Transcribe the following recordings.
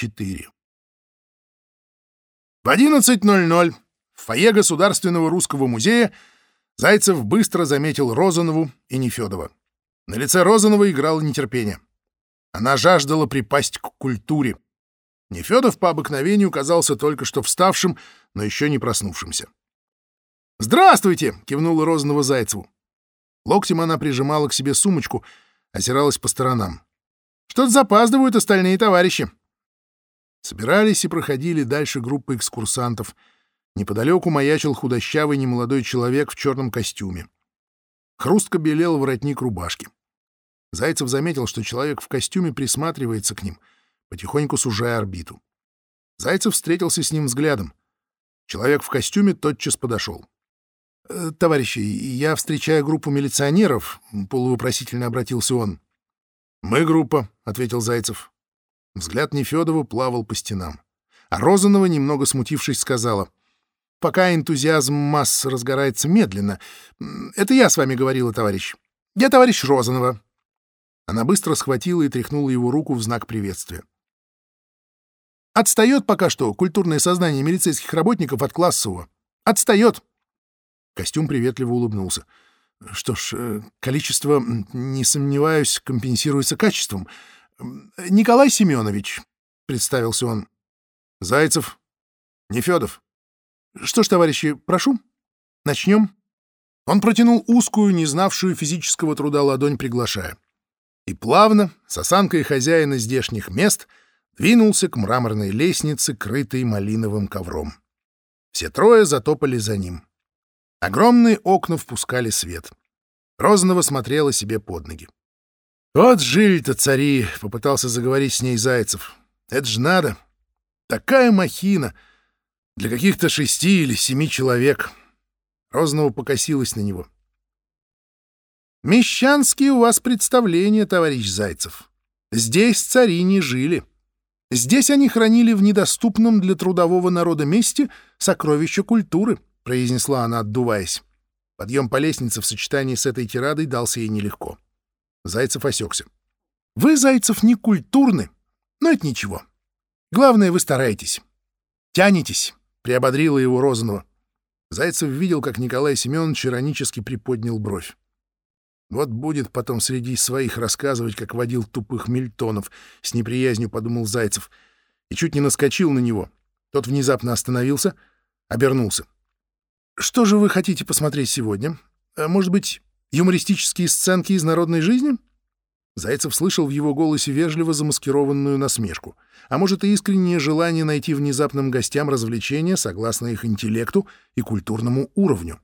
4. В 11.00 в фойе Государственного русского музея Зайцев быстро заметил Розанову и Нефедова. На лице Розанова играло нетерпение. Она жаждала припасть к культуре. Нефедов по обыкновению казался только что вставшим, но еще не проснувшимся. «Здравствуйте!» — кивнула Розанова Зайцеву. Локтем она прижимала к себе сумочку, озиралась по сторонам. «Что-то запаздывают остальные товарищи». Собирались и проходили дальше группы экскурсантов. Неподалеку маячил худощавый немолодой человек в черном костюме. Хрустко белел воротник рубашки. Зайцев заметил, что человек в костюме присматривается к ним, потихоньку сужая орбиту. Зайцев встретился с ним взглядом. Человек в костюме тотчас подошел. «Э, «Товарищи, я встречаю группу милиционеров», — полувопросительно обратился он. «Мы группа», — ответил Зайцев. Взгляд Нефедова плавал по стенам. А Розанова, немного смутившись, сказала. «Пока энтузиазм масс разгорается медленно. Это я с вами говорила, товарищ. Я товарищ Розанова». Она быстро схватила и тряхнула его руку в знак приветствия. «Отстает пока что культурное сознание милицейских работников от классового. Отстает!» Костюм приветливо улыбнулся. «Что ж, э, количество, не сомневаюсь, компенсируется качеством. Николай Семенович», — представился он. «Зайцев. Нефедов. Что ж, товарищи, прошу, начнем». Он протянул узкую, не знавшую физического труда ладонь, приглашая и плавно, с осанкой хозяина здешних мест, двинулся к мраморной лестнице, крытой малиновым ковром. Все трое затопали за ним. Огромные окна впускали свет. Розанова смотрела себе под ноги. «Вот жили-то цари!» — попытался заговорить с ней Зайцев. «Это ж надо! Такая махина! Для каких-то шести или семи человек!» Розанова покосилась на него. Мещанские у вас представления, товарищ Зайцев. Здесь цари не жили. Здесь они хранили в недоступном для трудового народа месте сокровища культуры, произнесла она, отдуваясь. Подъем по лестнице в сочетании с этой тирадой дался ей нелегко. Зайцев осекся. «Вы, Зайцев, не культурны, но это ничего. Главное, вы стараетесь. Тянетесь», — приободрила его Розанова. Зайцев видел, как Николай Семенович иронически приподнял бровь. Вот будет потом среди своих рассказывать, как водил тупых мильтонов, с неприязнью подумал Зайцев, и чуть не наскочил на него. Тот внезапно остановился, обернулся. «Что же вы хотите посмотреть сегодня? А, может быть, юмористические сценки из народной жизни?» Зайцев слышал в его голосе вежливо замаскированную насмешку, а может и искреннее желание найти внезапным гостям развлечения согласно их интеллекту и культурному уровню.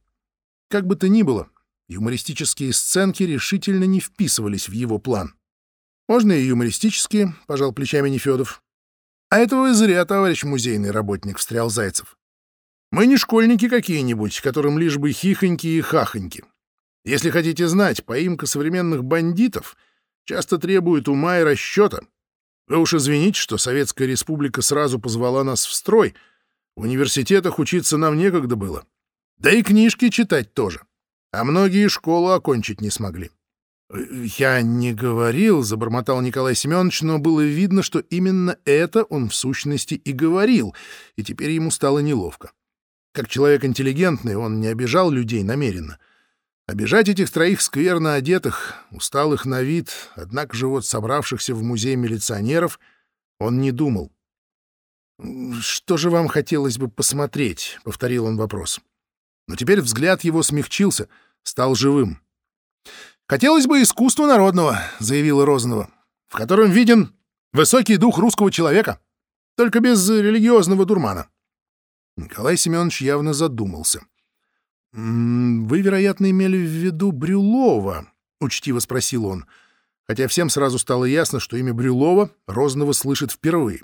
Как бы то ни было, Юмористические сценки решительно не вписывались в его план. «Можно и юмористические», — пожал плечами Нефедов. «А этого и зря, товарищ музейный работник», — встрял Зайцев. «Мы не школьники какие-нибудь, которым лишь бы хихоньки и хахоньки. Если хотите знать, поимка современных бандитов часто требует ума и расчета. Вы уж извините, что Советская Республика сразу позвала нас в строй. В университетах учиться нам некогда было. Да и книжки читать тоже а многие школу окончить не смогли. «Я не говорил», — забормотал Николай Семенович, но было видно, что именно это он в сущности и говорил, и теперь ему стало неловко. Как человек интеллигентный, он не обижал людей намеренно. Обижать этих троих скверно одетых, усталых на вид, однако же вот собравшихся в музей милиционеров, он не думал. «Что же вам хотелось бы посмотреть?» — повторил он вопрос. Но теперь взгляд его смягчился — стал живым. «Хотелось бы искусства народного», — заявила Розанова, «в котором виден высокий дух русского человека, только без религиозного дурмана». Николай Семенович явно задумался. «Вы, вероятно, имели в виду Брюлова?» — учтиво спросил он, хотя всем сразу стало ясно, что имя Брюлова Розанова слышит впервые.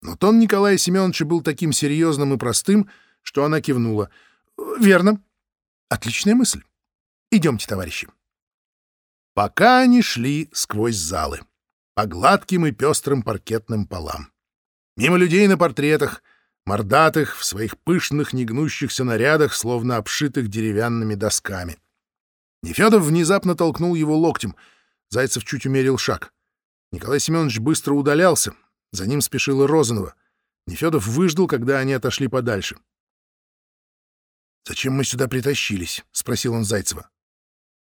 Но тон Николая Семеновича был таким серьезным и простым, что она кивнула. «Верно. Отличная мысль. Идемте, товарищи. Пока они шли сквозь залы, по гладким и пестрым паркетным полам. Мимо людей на портретах, мордатых, в своих пышных, негнущихся нарядах, словно обшитых деревянными досками. Нефедов внезапно толкнул его локтем. Зайцев чуть умерил шаг. Николай Семенович быстро удалялся. За ним спешила Розанова. Нефедов выждал, когда они отошли подальше. «Зачем мы сюда притащились?» — спросил он Зайцева.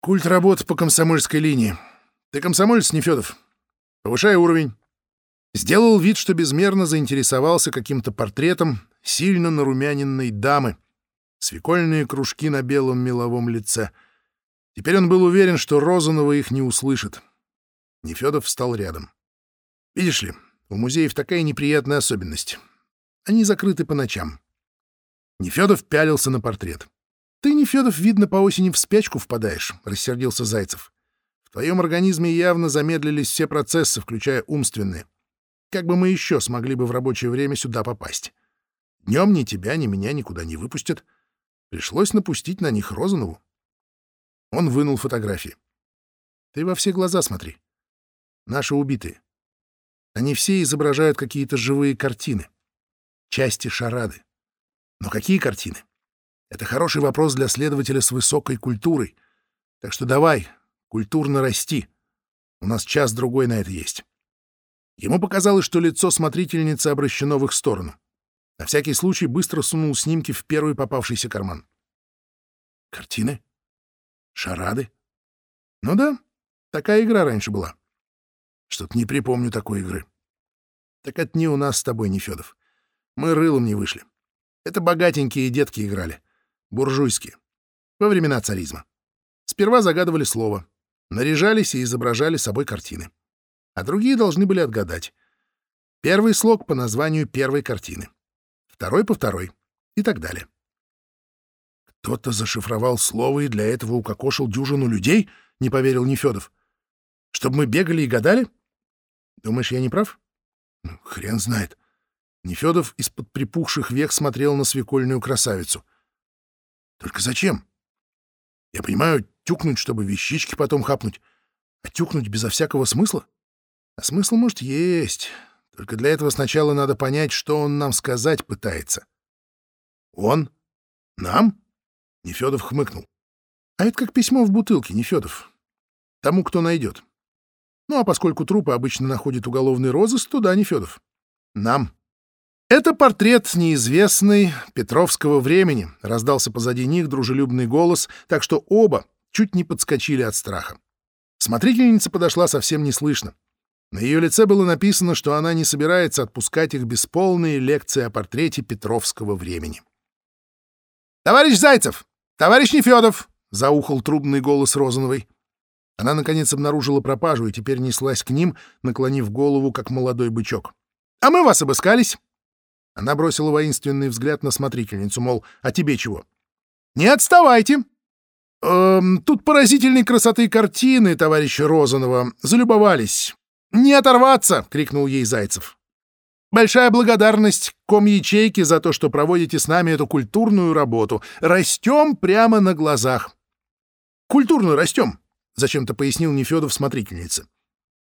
«Культ работы по комсомольской линии. Ты комсомолец, Нефедов? Повышай уровень». Сделал вид, что безмерно заинтересовался каким-то портретом сильно нарумяненной дамы. Свекольные кружки на белом меловом лице. Теперь он был уверен, что Розанова их не услышит. Нефедов встал рядом. «Видишь ли, у музеев такая неприятная особенность. Они закрыты по ночам. Нефедов пялился на портрет. «Ты, Нефедов, видно, по осени в спячку впадаешь», — рассердился Зайцев. «В твоем организме явно замедлились все процессы, включая умственные. Как бы мы еще смогли бы в рабочее время сюда попасть? Днем ни тебя, ни меня никуда не выпустят. Пришлось напустить на них Розанову». Он вынул фотографии. «Ты во все глаза смотри. Наши убитые. Они все изображают какие-то живые картины. Части шарады. Но какие картины? Это хороший вопрос для следователя с высокой культурой. Так что давай, культурно расти. У нас час-другой на это есть. Ему показалось, что лицо смотрительницы обращено в их сторону. На всякий случай быстро сунул снимки в первый попавшийся карман. Картины? Шарады? Ну да, такая игра раньше была. Что-то не припомню такой игры. Так не у нас с тобой, Нефедов. Мы рылом не вышли. Это богатенькие детки играли. Буржуйские. Во времена царизма. Сперва загадывали слово, наряжались и изображали собой картины. А другие должны были отгадать. Первый слог по названию первой картины. Второй по второй. И так далее. «Кто-то зашифровал слово и для этого укокошил дюжину людей?» — не поверил Нефедов. «Чтобы мы бегали и гадали? Думаешь, я не прав?» ну, «Хрен знает. Нефедов из-под припухших век смотрел на свекольную красавицу. Только зачем? Я понимаю, тюкнуть, чтобы вещички потом хапнуть, а тюкнуть безо всякого смысла? А смысл, может, есть. Только для этого сначала надо понять, что он нам сказать пытается. Он? Нам? Нефедов хмыкнул. А это как письмо в бутылке, Нефедов. Тому, кто найдет. Ну, а поскольку трупы обычно находит уголовный розыск, то да, Нефедов. Нам. «Это портрет неизвестный Петровского времени», — раздался позади них дружелюбный голос, так что оба чуть не подскочили от страха. Смотрительница подошла совсем неслышно. На ее лице было написано, что она не собирается отпускать их без полной лекции о портрете Петровского времени. «Товарищ Зайцев! Товарищ Нефедов!» — заухал трубный голос Розановой. Она, наконец, обнаружила пропажу и теперь неслась к ним, наклонив голову, как молодой бычок. «А мы вас обыскались. Она бросила воинственный взгляд на смотрительницу, мол, а тебе чего? «Не отставайте!» «Эм, тут поразительной красоты картины, товарища Розанова. Залюбовались. Не оторваться!» — крикнул ей Зайцев. «Большая благодарность ком-ячейке за то, что проводите с нами эту культурную работу. Растем прямо на глазах». «Культурно растем», — зачем-то пояснил Нефедов смотрительнице.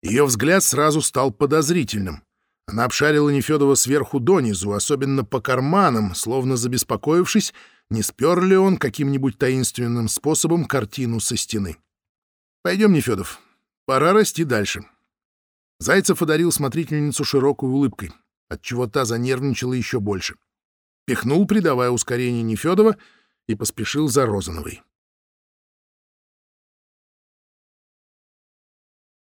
Ее взгляд сразу стал подозрительным. Она обшарила Нефедова сверху донизу, особенно по карманам, словно забеспокоившись, не спер ли он каким-нибудь таинственным способом картину со стены. «Пойдем, Нефедов, пора расти дальше». Зайцев одарил смотрительницу широкой улыбкой, отчего та занервничала еще больше. Пихнул, придавая ускорение Нефедова, и поспешил за Розановой.